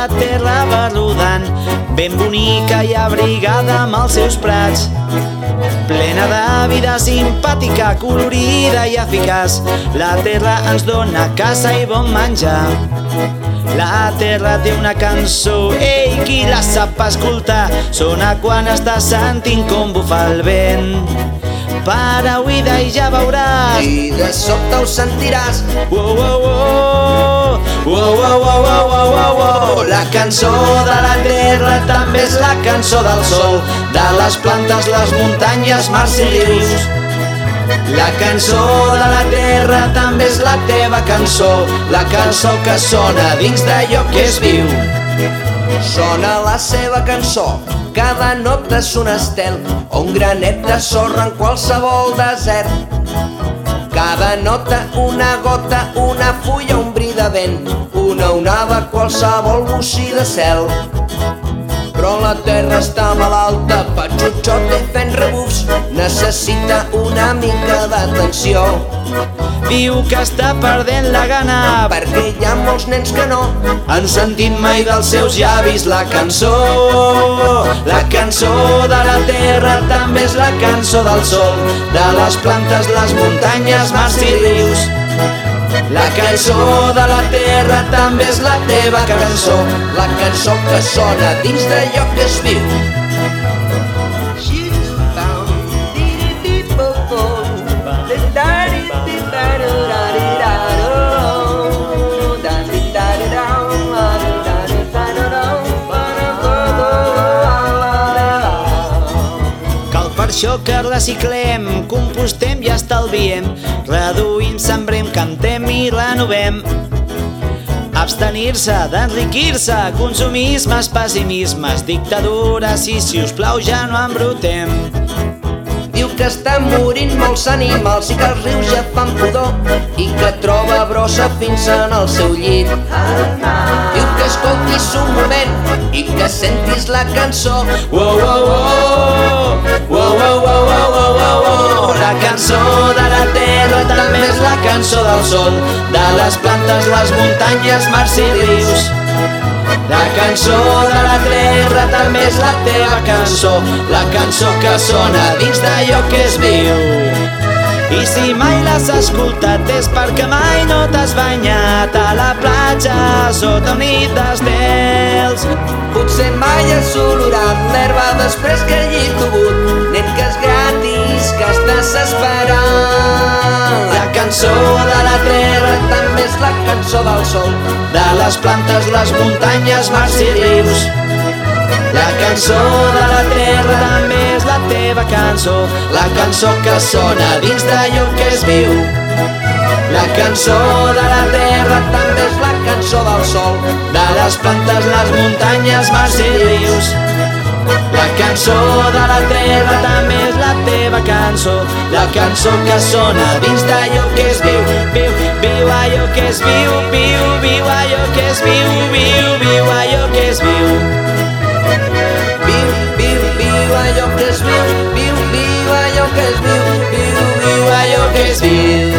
la terra va rodant, ben bonica i abrigada amb els seus prats. Plena de vida simpàtica, colorida i eficaç, la terra ens dona casa i bon menjar. La terra té una cançó, ei, qui la sap escoltar, sona quan està sentint com bufa el vent. Para, oïda i ja veuràs. I de sobte ho sentiràs. Wow, wow, wow. Wow, wow, wow, wow, wow, wow, wow. La cançó de la terra també és la cançó del sol, de les plantes, les muntanyes, mars i rius. La cançó de la terra també és la teva cançó, la cançó que sona dins d'allò que és viu. Sona la seva cançó, cada nota és un estel o un granet de sorra en qualsevol desert. Cada nota, una gota, una fulla, un bri de vent, una onada, qualsevol bocí de cel. Però la terra està malalta, patxutxota i fent rebufs, necessita una mica d'atenció. Diu que està perdent la gana Perquè hi ha molts nens que no han sentit mai dels seus llavis la cançó. Cançó de la terra també és la cançó del sol, de les plantes, les muntanyes, mars i rius. La cançó de la terra també és la teva cançó, la cançó que sona dins d'allò que es viu. Per això que reciclem, compostem i estalviem, reduïm, sembrem, cantem i renovem. Abstenir-se d'enriquir-se, consumismes, pessimismes, dictadures i si us plau ja no embrutem. Diu que estan morint molts animals i que els rius ja fan pudor i que troba brossa fins en el seu llit. Diu que escoltis un moment i que sentis la cançó. Wow, wow, wow, wow, wow, wow, wow, wow, wow, wow. La cançó de la terra també és la cançó del sol, de les plantes, les muntanyes, mars i rius. La cançó de la terra també és la teva cançó, la cançó que sona dins d'allò que es viu. I si mai l'has escoltat és perquè mai no t'has banyat a la platja sota un nit d'estels. Potser mai has olorat l'herba després que hagi plogut, nen que és gratis, que estàs esperant. La cançó de la terra també és la cançó del sol, de les plantes, les muntanyes, mars i rius. La cançó de la terra també és la teva cançó, la cançó que sona dins d'allò que es viu. La cançó de la terra també és cançó del sol, de les plantes, les muntanyes, mars i rius. La cançó de la terra també és la teva cançó, la cançó que sona dins d'allò que es viu, viu, viu allò que es viu, viu, viu allò que es viu, viu, viu allò que es viu. Viu, viu, viu allò que es viu, viu, viu allò que es viu, viu, viu allò que es viu.